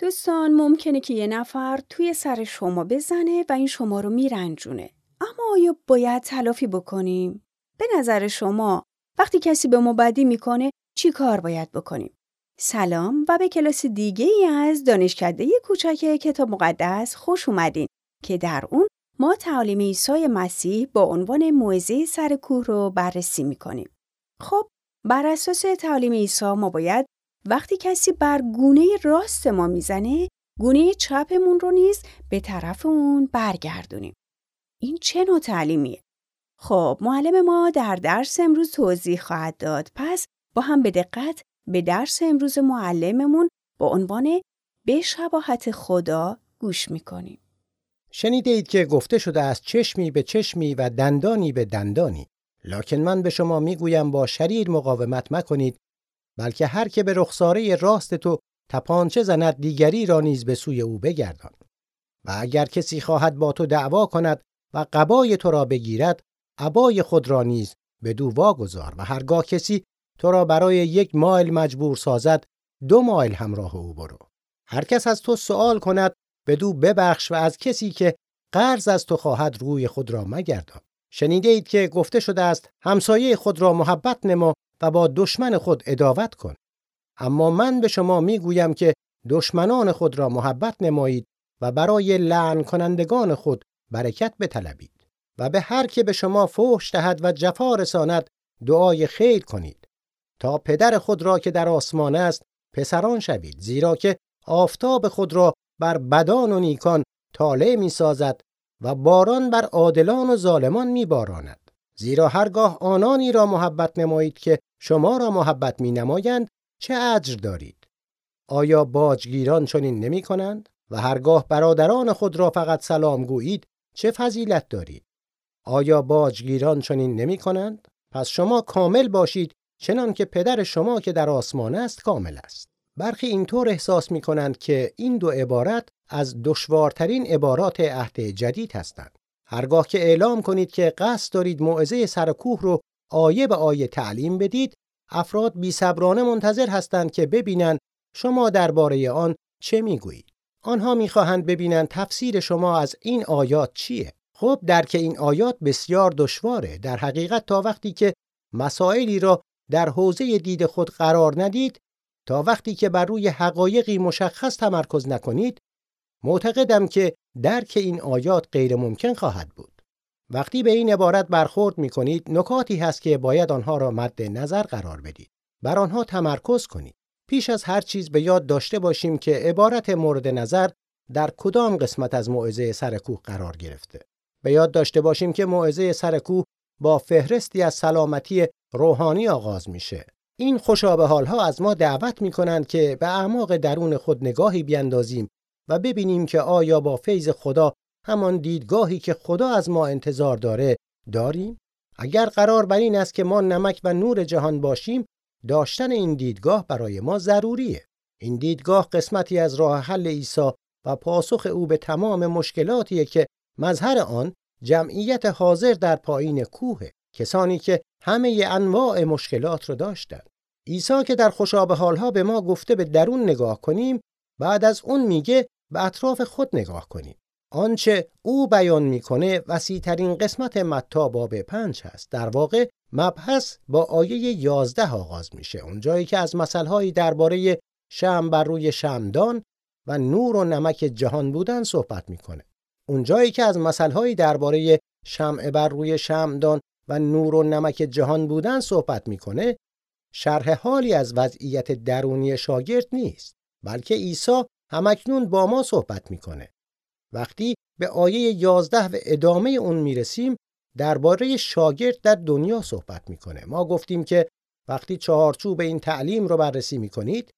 دوستان ممکنه که یه نفر توی سر شما بزنه و این شما رو میرنجونه. اما آیا باید تلافی بکنیم؟ به نظر شما وقتی کسی به ما بدی می‌کنه چی کار باید بکنیم؟ سلام و به کلاس دیگه ای از دانشکده کوچک کتاب مقدس خوش اومدین که در اون ما تعالیم عیسی مسیح با عنوان موعظه سر کوه رو بررسی می‌کنیم. خب بر اساس تعالیم عیسی ما باید وقتی کسی بر گونه راست ما می‌زنه گونه چپمون رو نیز به طرف اون برگردونیم. این چه نوع تعلیمیه؟ خب معلم ما در درس امروز توضیح خواهد داد پس با هم به دقت به درس امروز معلممون با عنوان به شباهت خدا گوش می‌کنیم. شنیده اید که گفته شده از چشمی به چشمی و دندانی به دندانی لکن من به شما می‌گویم با شریر مقاومت مکنید بلکه هر که به رخساره راست تو تپانچه زند دیگری را نیز به سوی او بگردان. و اگر کسی خواهد با تو دعوا کند و قبای تو را بگیرد عبای خود را نیز به دو واگذار و هرگاه کسی تو را برای یک مایل مجبور سازد دو مایل همراه او برو. هر کس از تو سوال کند به دو ببخش و از کسی که قرض از تو خواهد روی خود را مگردان. شنیده اید که گفته شده است همسایه خود را محبت نما و با دشمن خود اداوت کن اما من به شما می‌گویم که دشمنان خود را محبت نمایید و برای لعن کنندگان خود برکت بطلبید و به هر که به شما فحش دهد و جفا رساند دعای خیر کنید تا پدر خود را که در آسمان است پسران شوید زیرا که آفتاب خود را بر بدان و نیکان طالع می سازد و باران بر عادلان و ظالمان می باراند. زیرا هرگاه آنانی را محبت نمایید که شما را محبت می نمایند چه اجر دارید؟ آیا باجگیران چنین نمی کنند؟ و هرگاه برادران خود را فقط سلام گویید چه فضیلت دارید؟ آیا باجگیران چنین نمی کنند؟ پس شما کامل باشید چنان که پدر شما که در آسمان است کامل است. برخی اینطور احساس می کنند که این دو عبارت از دشوارترین عبارات عهد جدید هستند. هرگاه که اعلام کنید که قصد دارید موعظه سر کوه رو آیه به آیه تعلیم بدید، افراد بی صبرانه منتظر هستند که ببینند شما درباره آن چه می‌گویید. آنها می‌خواهند ببینند تفسیر شما از این آیات چیه. خب درک این آیات بسیار دشواره. در حقیقت تا وقتی که مسائلی را در حوزه دید خود قرار ندید تا وقتی که بر روی حقایقی مشخص تمرکز نکنید معتقدم که درک این آیات غیر ممکن خواهد بود. وقتی به این عبارت برخورد می کنید نکاتی هست که باید آنها را مد نظر قرار بدید. بر آنها تمرکز کنید. پیش از هر چیز به یاد داشته باشیم که عبارت مورد نظر در کدام قسمت از موعظه سرکوه قرار گرفته. به یاد داشته باشیم که موعظه سرکوه با فهرستی از سلامتی روحانی آغاز میشه. این خوشابه حالها از ما دعوت می کنند که به اعماق درون خود نگاهی بیندازیم و ببینیم که آیا با فیض خدا همان دیدگاهی که خدا از ما انتظار داره داریم؟ اگر قرار بر این است که ما نمک و نور جهان باشیم، داشتن این دیدگاه برای ما ضروریه. این دیدگاه قسمتی از راه حل عیسی و پاسخ او به تمام مشکلاتیه که مظهر آن جمعیت حاضر در پایین کوه کسانی که همه انواع مشکلات رو داشتند عیسی که در خوشابه حالها به ما گفته به درون نگاه کنیم بعد از اون میگه به اطراف خود نگاه کنیم آنچه او بیان می‌کنه وسیع ترین قسمت متا باب پنج هست. در واقع مبحث با آیه یازده آغاز میشه. اونجایی که از مسائل درباره شم بر روی شمدان و نور و نمک جهان بودن صحبت می‌کنه. اونجایی که از مسائل درباره شمع بر روی شمدان و نور و نمک جهان بودن صحبت می‌کنه شرح حالی از وضعیت درونی شاگرد نیست بلکه عیسی همکنون با ما صحبت می‌کنه. وقتی به آیه 11 و ادامه اون می‌رسیم درباره شاگرد در دنیا صحبت می‌کنه. ما گفتیم که وقتی چهارچوب این تعلیم رو بررسی می‌کنید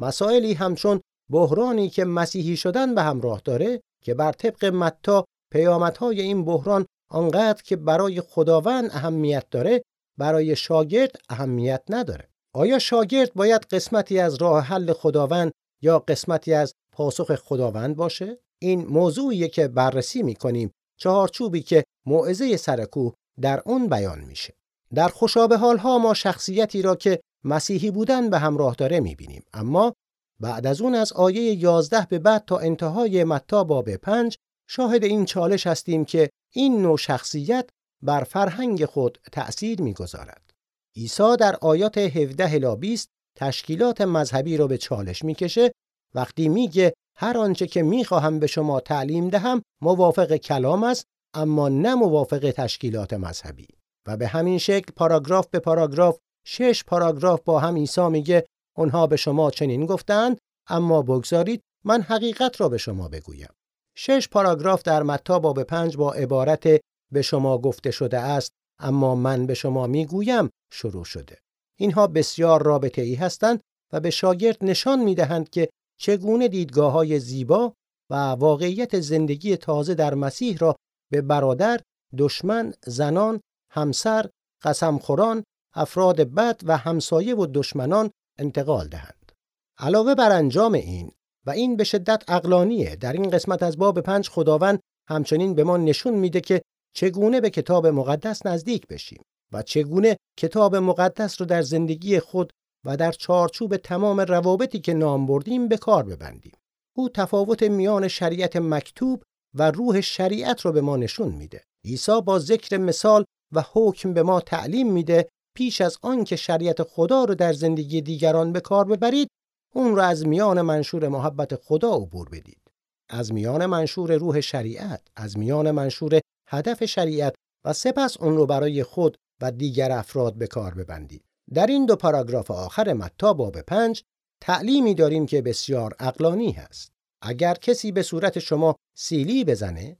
مسائلی همچون بحرانی که مسیحی شدن به همراه داره که بر طبق متا پیامدهای این بحران آنقدر که برای خداوند اهمیت داره برای شاگرد اهمیت نداره. آیا شاگرد باید قسمتی از راه حل خداوند یا قسمتی از پاسخ خداوند باشه؟ این موضوعیه که بررسی می‌کنیم چهارچوبی که موعظه سرکوه در اون بیان میشه. در خوشابه حالها ما شخصیتی را که مسیحی بودن به همراه داره می‌بینیم. اما بعد از اون از آیه 11 به بعد تا انتهای متا باب 5 شاهد این چالش هستیم که این نوع شخصیت بر فرهنگ خود تأثیر می‌گذارد. عیسی در آیات 17 الی 20 تشکیلات مذهبی را به چالش می‌کشه. وقتی میگه هر آنچه که می‌خواهم به شما تعلیم دهم موافق کلام است اما نه موافق تشکیلات مذهبی. و به همین شکل پاراگراف به پاراگراف شش پاراگراف با هم عیسی میگه اونها به شما چنین گفتند اما بگذارید من حقیقت را به شما بگویم. شش پاراگراف در متا باب پنج با عبارت به شما گفته شده است اما من به شما می‌گویم شروع شده. اینها بسیار رابطه ای هستند و به شاگرد نشان می‌دهند که چگونه دیدگاه های زیبا و واقعیت زندگی تازه در مسیح را به برادر، دشمن، زنان، همسر، قسمخوران، افراد بد و همسایه و دشمنان انتقال دهند. علاوه بر انجام این و این به شدت اقلانیه در این قسمت از باب پنج خداوند همچنین به ما نشون میده که چگونه به کتاب مقدس نزدیک بشیم و چگونه کتاب مقدس رو در زندگی خود و در چارچوب تمام روابطی که نام بردیم به کار ببندیم. او تفاوت میان شریعت مکتوب و روح شریعت رو به ما نشون میده. عیسی با ذکر مثال و حکم به ما تعلیم میده پیش از آن که شریعت خدا رو در زندگی دیگران به کار ببرید اون رو از میان منشور محبت خدا عبور بدید. از میان منشور روح شریعت، از میان منشور هدف شریعت و سپس اون رو برای خود و دیگر افراد به کار ببندید. در این دو پاراگراف آخر متا باب پنج تعلیمی داریم که بسیار اقلانی هست. اگر کسی به صورت شما سیلی بزنه،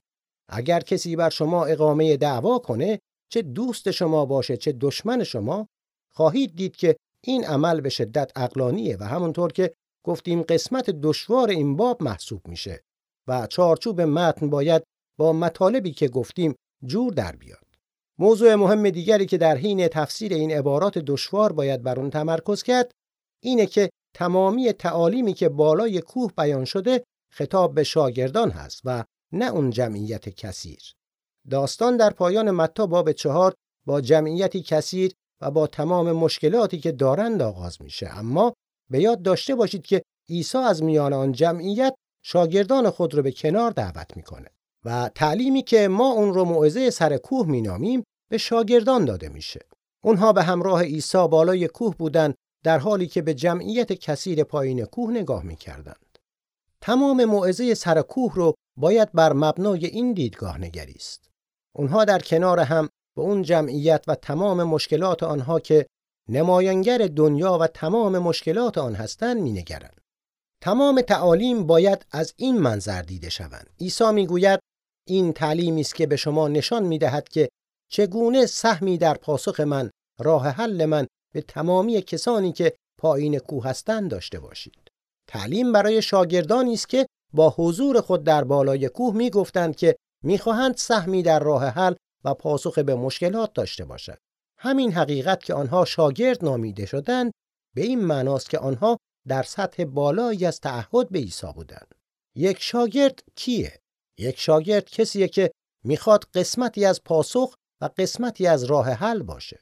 اگر کسی بر شما اقامه دعوا کنه، چه دوست شما باشه چه دشمن شما، خواهید دید که این عمل به شدت اقلانیه و همونطور که گفتیم قسمت دشوار این باب محسوب میشه و چارچوب متن باید با مطالبی که گفتیم جور در بیاد. موضوع مهم دیگری که در حین تفسیر این عبارات دشوار باید بر اون تمرکز کرد اینه که تمامی تعالیمی که بالای کوه بیان شده خطاب به شاگردان هست و نه اون جمعیت کثیر. داستان در پایان متا باب چهار با جمعیتی کثیر و با تمام مشکلاتی که دارند آغاز میشه اما به یاد داشته باشید که عیسی از میان آن جمعیت شاگردان خود را به کنار دعوت می‌کنه و تعلیمی که ما اون رو موعظه سر کوه مینامیم به شاگردان داده میشه. اونها به همراه عیسی بالای کوه بودند در حالی که به جمعیت کثیر پایین کوه نگاه می‌کردند. تمام موعظه سر کوه رو باید بر مبنای این دیدگاه نگریست. اونها در کنار هم به اون جمعیت و تمام مشکلات آنها که نمایانگر دنیا و تمام مشکلات آن هستند مینگرند. تمام تعالیم باید از این منظر دیده شوند. عیسی می‌گوید این تعلیمی است که به شما نشان می‌دهد که چگونه سهمی در پاسخ من راه حل من به تمامی کسانی که پایین کوه هستند داشته باشید. تعلیم برای شاگردانی است که با حضور خود در بالای کوه می‌گفتند که می‌خواهند سهمی در راه حل و پاسخ به مشکلات داشته باشند. همین حقیقت که آنها شاگرد نامیده شدند به این معناست که آنها در سطح بالایی از تعهد به عیسی بودند. یک شاگرد کیه؟ یک شاگرد کسیه که می‌خواد قسمتی از پاسخ و قسمتی از راه حل باشه.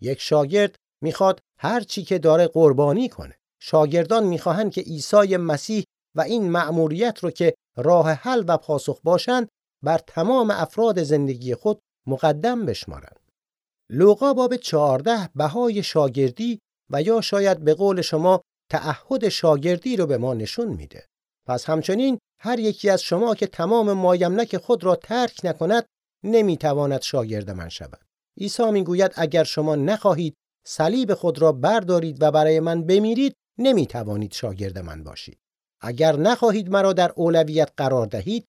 یک شاگرد می‌خواد هر چی که داره قربانی کنه. شاگردان می‌خواهند که عیسی مسیح و این مأموریت رو که راه حل و پاسخ باشند بر تمام افراد زندگی خود مقدم بشمارند. لوقا باب 14 بهای شاگردی و یا شاید به قول شما تعهد شاگردی رو به ما نشون میده. پس همچنین هر یکی از شما که تمام مایملک خود را ترک نکند نمی‌تواند شاگرد من شود. عیسی می‌گوید اگر شما نخواهید صلیب خود را بردارید و برای من بمیرید نمی‌توانید شاگرد من باشید. اگر نخواهید مرا در اولویت قرار دهید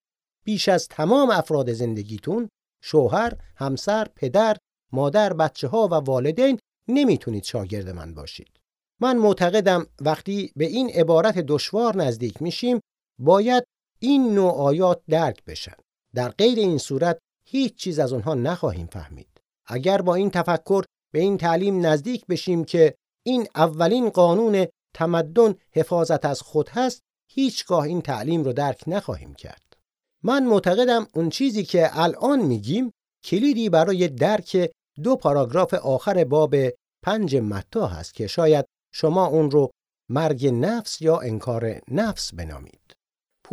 بیش از تمام افراد زندگیتون شوهر، همسر، پدر، مادر، بچه ها و والدین نمی‌تونید شاگرد من باشید. من معتقدم وقتی به این عبارت دشوار نزدیک میشیم باید این نوع آیات درک بشن. در غیر این صورت هیچ چیز از اونها نخواهیم فهمید. اگر با این تفکر به این تعلیم نزدیک بشیم که این اولین قانون تمدن حفاظت از خود هست هیچگاه این تعلیم رو درک نخواهیم کرد. من معتقدم اون چیزی که الان میگیم کلیدی برای درک دو پاراگراف آخر باب پنج متا هست که شاید شما اون رو مرگ نفس یا انکار نفس بنامید.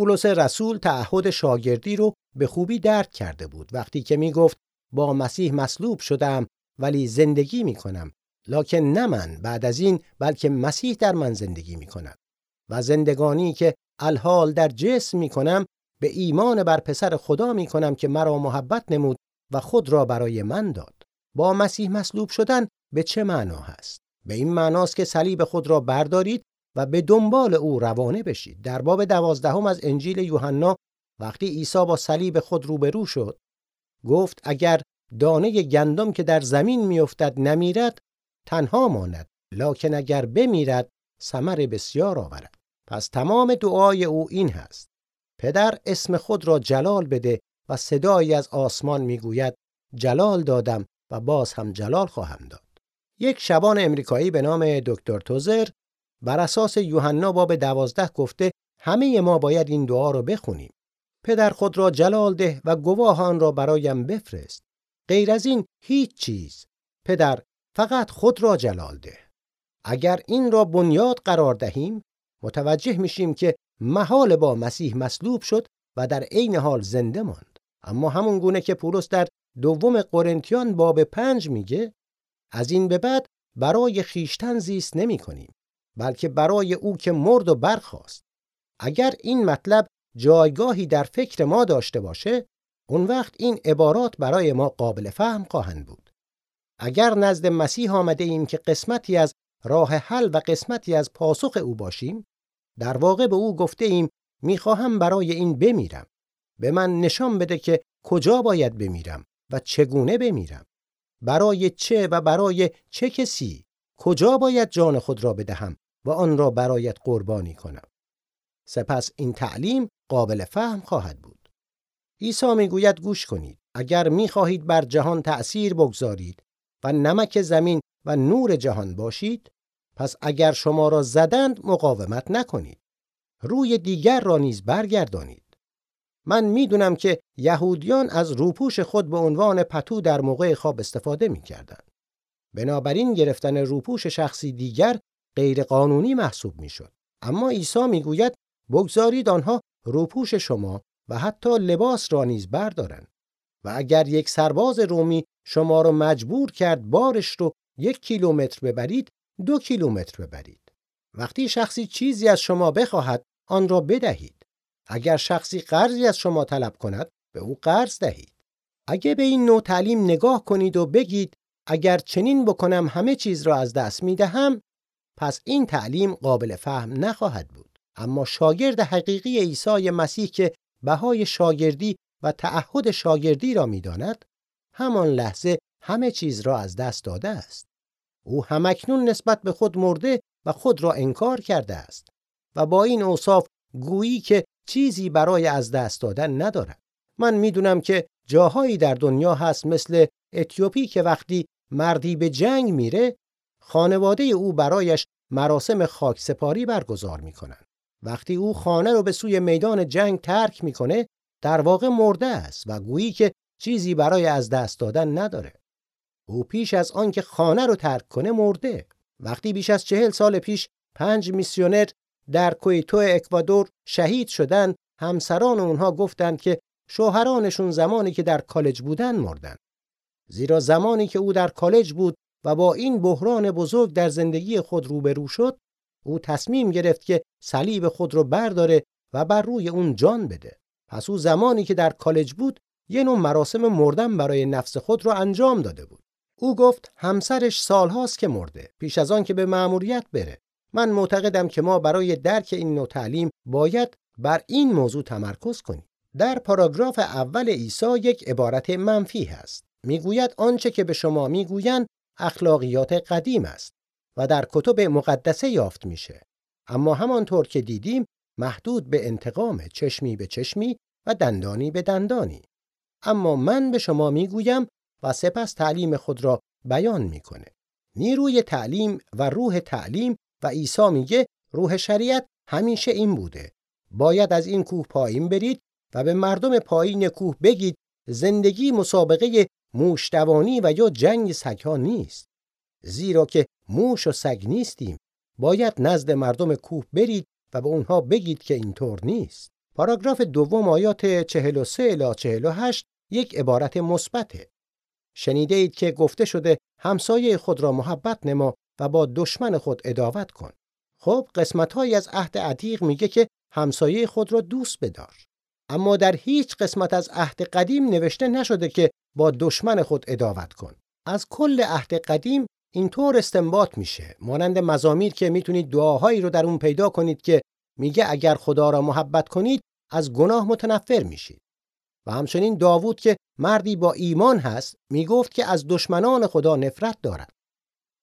پولس رسول تعهد شاگردی رو به خوبی درک کرده بود. وقتی که می گفت با مسیح مصلوب شدم ولی زندگی می کنم لکن نه من بعد از این بلکه مسیح در من زندگی می کند و زندگانی که الحال در جسم می کنم به ایمان بر پسر خدا می کنم که مرا محبت نمود و خود را برای من داد. با مسیح مصلوب شدن به چه معنا هست؟ به این معناست که صلیب خود را بردارید و به دنبال او روانه بشید. در باب دوازدهم از انجیل یوحنا وقتی عیسی با صلیب خود روبرو شد گفت اگر دانه گندم که در زمین میافتد نمیرد تنها ماند لکن اگر بمیرد ثمر بسیار آورد. پس تمام دعای او این هست. پدر اسم خود را جلال بده و صدایی از آسمان می‌گوید جلال دادم و باز هم جلال خواهم داد. یک شبان امریکایی به نام دکتر توزر بر اساس یوحنا باب دوازده گفته همه ما باید این دعا را بخونیم. پدر خود را جلال ده و گواهان را برایم بفرست. غیر از این هیچ چیز. پدر فقط خود را جلال ده. اگر این را بنیاد قرار دهیم متوجه میشیم که محال با مسیح مصلوب شد و در عین حال زنده ماند. اما همون گونه که پولس در دوم قرنتیان باب پنج میگه از این به بعد برای خیشتن زیست نمی کنیم بلکه برای او که مرد و برخاست. اگر این مطلب جایگاهی در فکر ما داشته باشه اون وقت این عبارات برای ما قابل فهم خواهند بود. اگر نزد مسیح آمده ایم که قسمتی از راه حل و قسمتی از پاسخ او باشیم در واقع به او گفته ایم می‌خواهم برای این بمیرم. به من نشان بده که کجا باید بمیرم و چگونه بمیرم. برای چه و برای چه کسی کجا باید جان خود را بدهم و آن را برایت قربانی کنم؟ سپس این تعلیم قابل فهم خواهد بود. عیسی می‌گوید گوش کنید. اگر می‌خواهید بر جهان تأثیر بگذارید و نمک زمین و نور جهان باشید پس اگر شما را زدند مقاومت نکنید. روی دیگر را نیز برگردانید. من می‌دونم که یهودیان از روپوش خود به عنوان پتو در موقع خواب استفاده می‌کردند. بنابراین گرفتن روپوش شخصی دیگر غیر قانونی محسوب می‌شد. اما عیسی می‌گوید بگذارید آنها روپوش شما و حتی لباس را نیز بردارند. و اگر یک سرباز رومی شما را مجبور کرد بارش رو یک کیلومتر ببرید دو کیلومتر ببرید. وقتی شخصی چیزی از شما بخواهد آن را بدهید. اگر شخصی قرضی از شما طلب کند به او قرض دهید. اگه به این نوع تعلیم نگاه کنید و بگید اگر چنین بکنم همه چیز را از دست می دهم پس این تعلیم قابل فهم نخواهد بود. اما شاگرد حقیقی عیسی مسیح که بهای شاگردی و تعهد شاگردی را می‌داند همان لحظه همه چیز را از دست داده است. او همکنون نسبت به خود مرده و خود را انکار کرده است و با این اوصاف گویی که چیزی برای از دست دادن ندارد. من می‌دونم که جاهایی در دنیا هست مثل اتیوپی که وقتی مردی به جنگ میره خانواده او برایش مراسم خاکسپاری برگزار می‌کنن. وقتی او خانه رو به سوی میدان جنگ ترک می‌کنه در واقع مرده است و گویی که چیزی برای از دست دادن نداره. او پیش از آنکه خانه رو ترک کنه مرده. وقتی بیش از چهل سال پیش پنج میسیونر در کویتو اکوادور شهید شدند همسران اونها گفتند که شوهرانشون زمانی که در کالج بودن مردن. زیرا زمانی که او در کالج بود و با این بحران بزرگ در زندگی خود روبرو شد او تصمیم گرفت که صلیب خود رو برداره و بر روی اون جان بده. پس او زمانی که در کالج بود یه نوع مراسم مردن برای نفس خود رو انجام داده بود. او گفت همسرش سالهاست که مرده پیش از آن که به مأموریت بره. من معتقدم که ما برای درک این نوع تعلیم باید بر این موضوع تمرکز کنیم. در پاراگراف اول عیسی یک عبارت منفی هست. می‌گوید آنچه که به شما می‌گویند اخلاقیات قدیم است و در کتب مقدسه یافت میشه. اما همانطور که دیدیم محدود به انتقام چشمی به چشمی و دندانی به دندانی. اما من به شما می‌گویم و سپس تعلیم خود را بیان می‌کنه. نیروی تعلیم و روح تعلیم و عیسی میگه روح شریعت همیشه این بوده. باید از این کوه پایین برید و به مردم پایین کوه بگید زندگی مسابقه موشدوانی و یا جنگ سگها نیست زیرا که موش و سگ نیستیم باید نزد مردم کوه برید و به اونها بگید که اینطور نیست. پاراگراف دوم آیات 43 الی 48 یک عبارت مثبته. شنیده اید که گفته شده همسایه خود را محبت نما و با دشمن خود اداوت کن. خب قسمت از عهد عتیق میگه که همسایه خود را دوست بدار. اما در هیچ قسمت از عهد قدیم نوشته نشده که با دشمن خود اداوت کن. از کل عهد قدیم اینطور استنباط میشه. مانند مزامیر که می‌تونید دعاهایی رو در اون پیدا کنید که میگه اگر خدا را محبت کنید از گناه متنفر میشید. و همچنین داوود که مردی با ایمان هست می‌گفت که از دشمنان خدا نفرت دارد.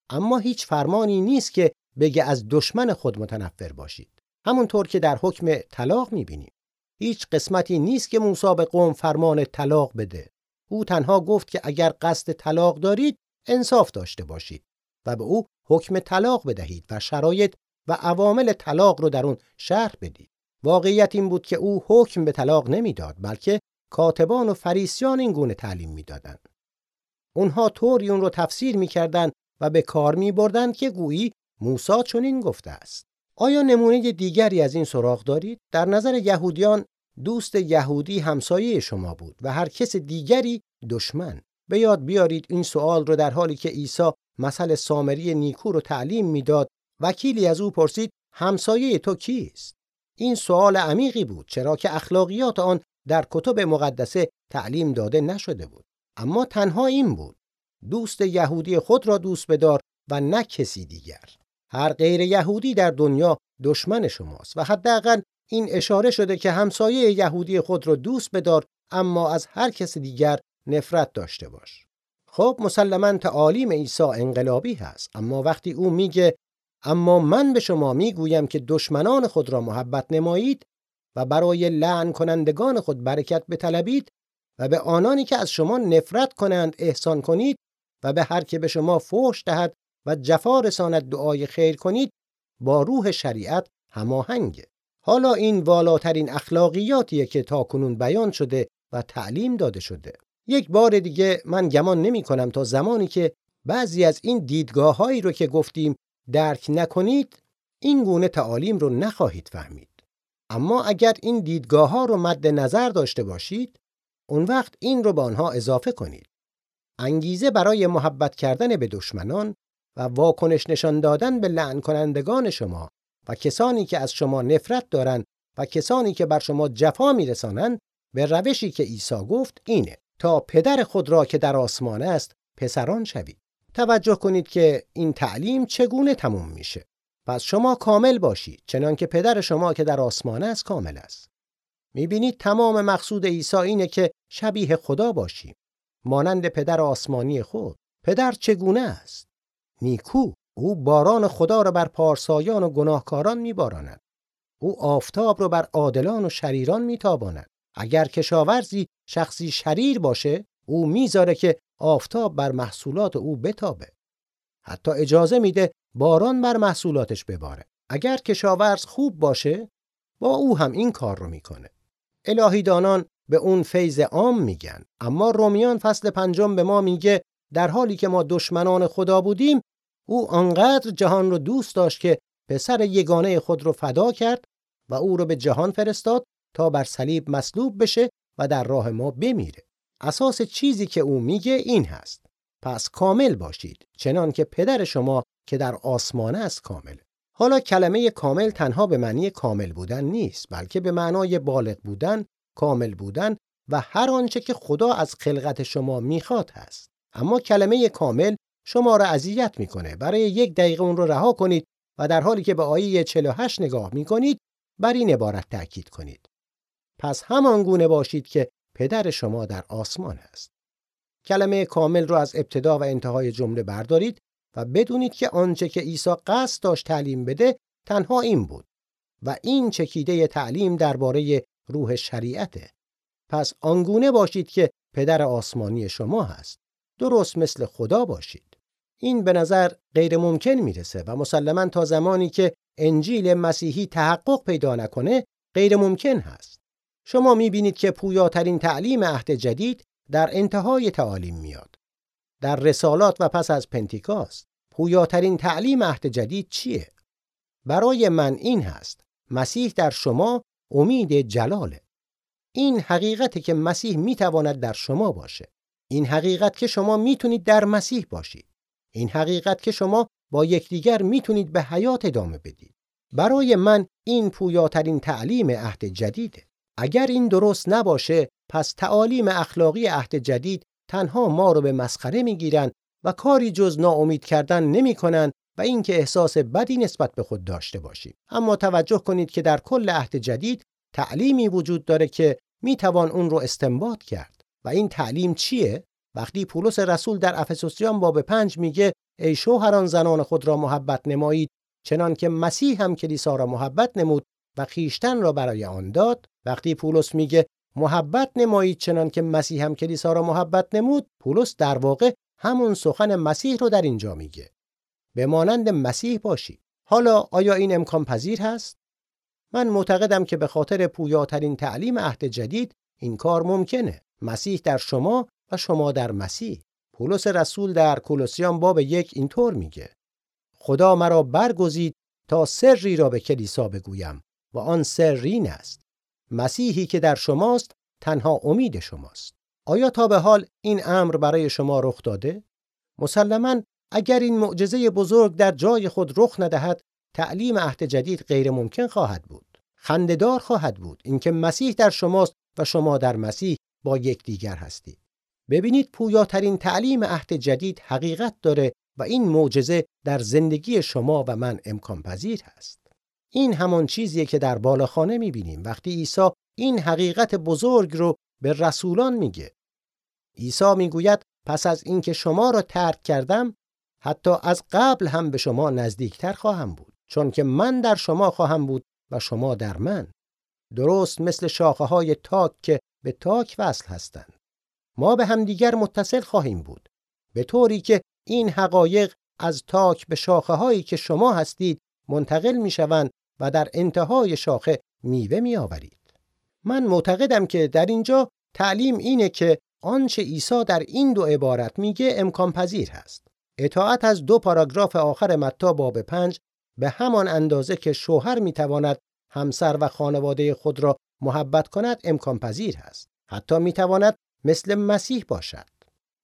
اما هیچ فرمانی نیست که بگه از دشمن خود متنفر باشید. همونطور که در حکم طلاق می‌بینیم. هیچ قسمتی نیست که موسی به قوم فرمان طلاق بده. او تنها گفت که اگر قصد طلاق دارید انصاف داشته باشید و به او حکم طلاق بدهید و شرایط و عوامل طلاق رو در اون شرح بدید. واقعیت این بود که او حکم به طلاق نمی‌داد بلکه کاتبان و فریسیان این گونه تعلیم می‌دادند. اونها طوری اون رو تفسیر می‌کردند و به کار می بردند که گویی موسی چنین گفته است. آیا نمونه دیگری از این سراغ دارید؟ در نظر یهودیان دوست یهودی همسایه شما بود و هر کس دیگری دشمن. به یاد بیارید این سوال رو در حالی که عیسی مثل سامری نیکو رو تعلیم می‌داد وکیلی از او پرسید همسایه تو کیست؟ این سوال عمیقی بود چرا که اخلاقیات آن در کتب مقدسه تعلیم داده نشده بود. اما تنها این بود. دوست یهودی خود را دوست بدار و نه کسی دیگر. هر غیر یهودی در دنیا دشمن شماست و حداقل این اشاره شده که همسایه یهودی خود را دوست بدار اما از هر کس دیگر نفرت داشته باش. خب مسلما تعالیم عیسی انقلابی هست اما وقتی او میگه اما من به شما می‌گویم که دشمنان خود را محبت نمایید و برای لعن کنندگان خود برکت بطلبید و به آنانی که از شما نفرت کنند احسان کنید و به هر که به شما فوش دهد و جفا رساند دعای خیر کنید با روح شریعت هماهنگه. حالا این والاترین اخلاقیاتیه که تا کنون بیان شده و تعلیم داده شده. یک بار دیگه من گمان نمی کنم تا زمانی که بعضی از این دیدگاه هایی رو که گفتیم درک نکنید این گونه تعالیم رو نخواهید فهمید. اما اگر این دیدگاه ها رو مد نظر داشته باشید اون وقت این رو به آنها اضافه کنید. انگیزه برای محبت کردن به دشمنان و واکنش نشان دادن به لعن کنندگان شما و کسانی که از شما نفرت دارند و کسانی که بر شما جفا میرسانند به روشی که عیسی گفت اینه تا پدر خود را که در آسمان است پسران شوید. توجه کنید که این تعلیم چگونه تموم میشه. پس شما کامل باشید چنانکه پدر شما که در آسمان است کامل است. می‌بینید تمام مقصود عیسی اینه که شبیه خدا باشیم. مانند پدر آسمانی خود پدر چگونه است؟ نیکو او باران خدا را بر پارسایان و گناهکاران میباراند. او آفتاب را بر عادلان و شریران میتاباند. اگر کشاورزی شخصی شریر باشه او می‌ذاره که آفتاب بر محصولات او بتابه. حتی اجازه میده باران بر محصولاتش بباره. اگر کشاورز خوب باشه با او هم این کار رو می‌کنه. الهی دانان به اون فیض عام میگن اما رومیان فصل پنجم به ما میگه در حالی که ما دشمنان خدا بودیم او آنقدر جهان رو دوست داشت که پسر یگانه خود رو فدا کرد و او رو به جهان فرستاد تا بر صلیب مصلوب بشه و در راه ما بمیره. اساس چیزی که او میگه این هست. پس کامل باشید چنان که پدر شما که در آسمان است کامل. حالا کلمه کامل تنها به معنی کامل بودن نیست بلکه به معنای بالغ بودن کامل بودن و هر آنچه که خدا از خلقت شما می‌خواد هست. اما کلمه کامل شما را اذیت می‌کنه. برای یک دقیقه اون رو رها کنید و در حالی که به آیه 48 نگاه می‌کنید بر این عبارت تاکید کنید. پس همان گونه باشید که پدر شما در آسمان است. کلمه کامل را از ابتدا و انتهای جمله بردارید و بدونید که آنچه که عیسی قصد داشت تعلیم بده تنها این بود و این چکیده تعلیم درباره روح شریعته. پس آنگونه باشید که پدر آسمانی شما هست. درست مثل خدا باشید این به نظر غیر ممکن می‌رسه و مسلما تا زمانی که انجیل مسیحی تحقق پیدا نکنه غیر ممکن هست شما می‌بینید که پویاترین تعلیم عهد جدید در انتهای تعالیم میاد. در رسالات و پس از پنتیکاست پویاترین تعلیم عهد جدید چیه؟ برای من این هست مسیح در شما امید جلاله این حقیقت که مسیح می‌تواند در شما باشه این حقیقت که شما می‌تونید در مسیح باشید. این حقیقت که شما با یکدیگر می‌تونید به حیات ادامه بدید. برای من این پویاترین تعلیم عهد جدیده. اگر این درست نباشه پس تعالیم اخلاقی عهد جدید تنها ما رو به مسخره می‌گیرن و کاری جز ناامید کردن نمی‌کنن و اینکه احساس بدی نسبت به خود داشته باشید اما توجه کنید که در کل عهد جدید تعلیمی وجود داره که می‌توان اون رو استنباط کرد. و این تعلیم چیه؟ وقتی پولس رسول در افسوسیان باب پنج میگه ای شوهران زنان خود را محبت نمایید چنان که مسیح هم کلیسا را محبت نمود و خیشتن را برای آن داد. وقتی پولس میگه محبت نمایید چنان که مسیح هم کلیسا را محبت نمود. پولس در واقع همون سخن مسیح رو در اینجا میگه. به مانند مسیح باشید حالا آیا این امکان پذیر هست؟ من معتقدم که به خاطر پویاترین تعلیم عهد جدید این کار ممکنه. مسیح در شما و شما در مسیح. پولس رسول در کولوسیان باب یک اینطور میگه. خدا مرا برگزید تا سری را به کلیسا بگویم و آن سر این است مسیحی که در شماست تنها امید شماست. آیا تا به حال این امر برای شما رخ داده؟ مسلما اگر این معجزه بزرگ در جای خود رخ ندهد تعلیم عهد جدید غیر ممکن خواهد بود. خندهدار خواهد بود اینکه مسیح در شماست و شما در مسیح با یکدیگر هستید ببینید پویاترین تعلیم عهد جدید حقیقت داره و این معجزه در زندگی شما و من امکان پذیر هست. این همان چیزیه که در بالاخانه می‌بینیم وقتی عیسی این حقیقت بزرگ رو به رسولان میگه. عیسی می‌گوید پس از اینکه شما را ترک کردم حتی از قبل هم به شما نزدیکتر خواهم بود چون که من در شما خواهم بود و شما در من. درست مثل شاخه های تاک که به تاک وصل هستند. ما به همدیگر متصل خواهیم بود به طوری که این حقایق از تاک به شاخه هایی که شما هستید منتقل می شوند و در انتهای شاخه میوه می آورید. من معتقدم که در اینجا تعلیم اینه که آنچه عیسی در این دو عبارت میگه امکان پذیر هست. اطاعت از دو پاراگراف آخر متا باب پنج به همان اندازه که شوهر می‌تواند همسر و خانواده خود را محبت کند امکان پذیر هست. حتی می‌تواند مثل مسیح باشد.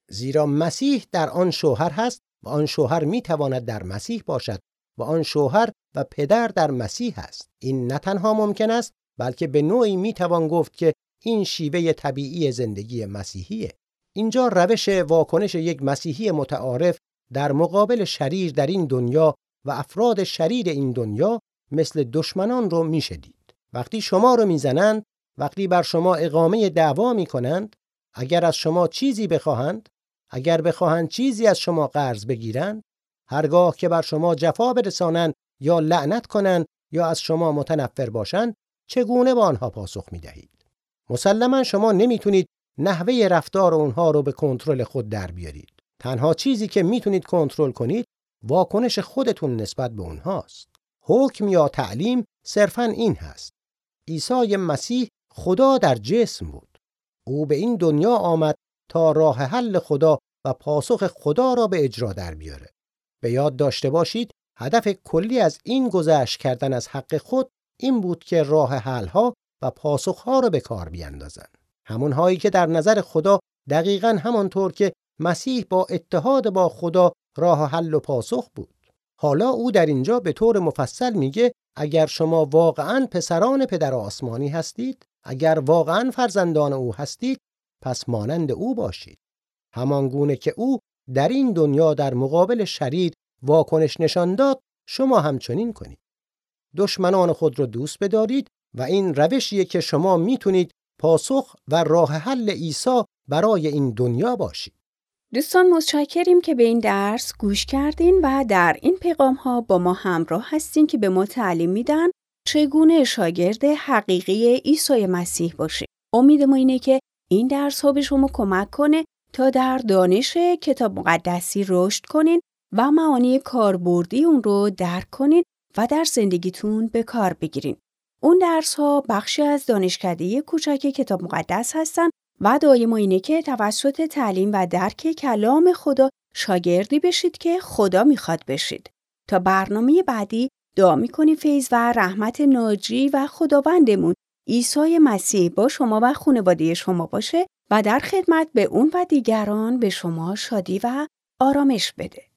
زیرا مسیح در آن شوهر هست و آن شوهر می تواند در مسیح باشد و آن شوهر و پدر در مسیح است این نه تنها ممکن است بلکه به نوعی می توان گفت که این شیوه طبیعی زندگی مسیحیه. اینجا روش واکنش یک مسیحی متعارف در مقابل شریر در این دنیا و افراد شریر این دنیا مثل دشمنان رو می‌شدید وقتی شما رو می‌زنند وقتی بر شما اقامه دعوا می‌کنند اگر از شما چیزی بخواهند اگر بخواهند چیزی از شما قرض بگیرند هرگاه که بر شما جفا برسانند یا لعنت کنند یا از شما متنفر باشند چگونه با آنها پاسخ می دهید مسلما شما نمی‌تونید نحوه رفتار اونها رو به کنترل خود در بیارید. تنها چیزی که می‌تونید کنترل کنید واکنش خودتون نسبت به اونهاست. حکم یا تعلیم صرفا این هست عیسی مسیح خدا در جسم بود او به این دنیا آمد تا راه حل خدا و پاسخ خدا را به اجرا در بیاره. به یاد داشته باشید هدف کلی از این گذشت کردن از حق خود این بود که راه حل ها و پاسخ ها را به کار بیاندازن. همون هایی که در نظر خدا دقیقا همانطور که مسیح با اتحاد با خدا راه حل و پاسخ بود. حالا او در اینجا به طور مفصل میگه اگر شما واقعا پسران پدر آسمانی هستید اگر واقعا فرزندان او هستید پس مانند او باشید. همان گونه که او در این دنیا در مقابل شریر واکنش نشان داد شما همچنین کنید. دشمنان خود را دوست بدارید و این روشیه که شما می‌تونید پاسخ و راه حل عیسی برای این دنیا باشید. دوستان متشکریم که به این درس گوش کردین و در این پیغام ها با ما همراه هستین که به ما تعلیم میدن چگونه شاگرد حقیقی عیسی مسیح باشید. امید ما اینه که این درس ها به شما کمک کنه تا در دانش کتاب مقدسی رشد کنین و معانی کاربردی اون رو درک کنین و در زندگیتون به کار بگیرین. اون درس ها بخشی از دانشکده کوچک کتاب مقدس هستن و دعای ما اینه که توسط تعلیم و درک کلام خدا شاگردی بشید که خدا می‌خواد بشید. تا برنامه بعدی دعا می‌کنیم فیض و رحمت ناجی و خداوندمون عیسی مسیح با شما و خانواده شما باشه و در خدمت به اون و دیگران به شما شادی و آرامش بده.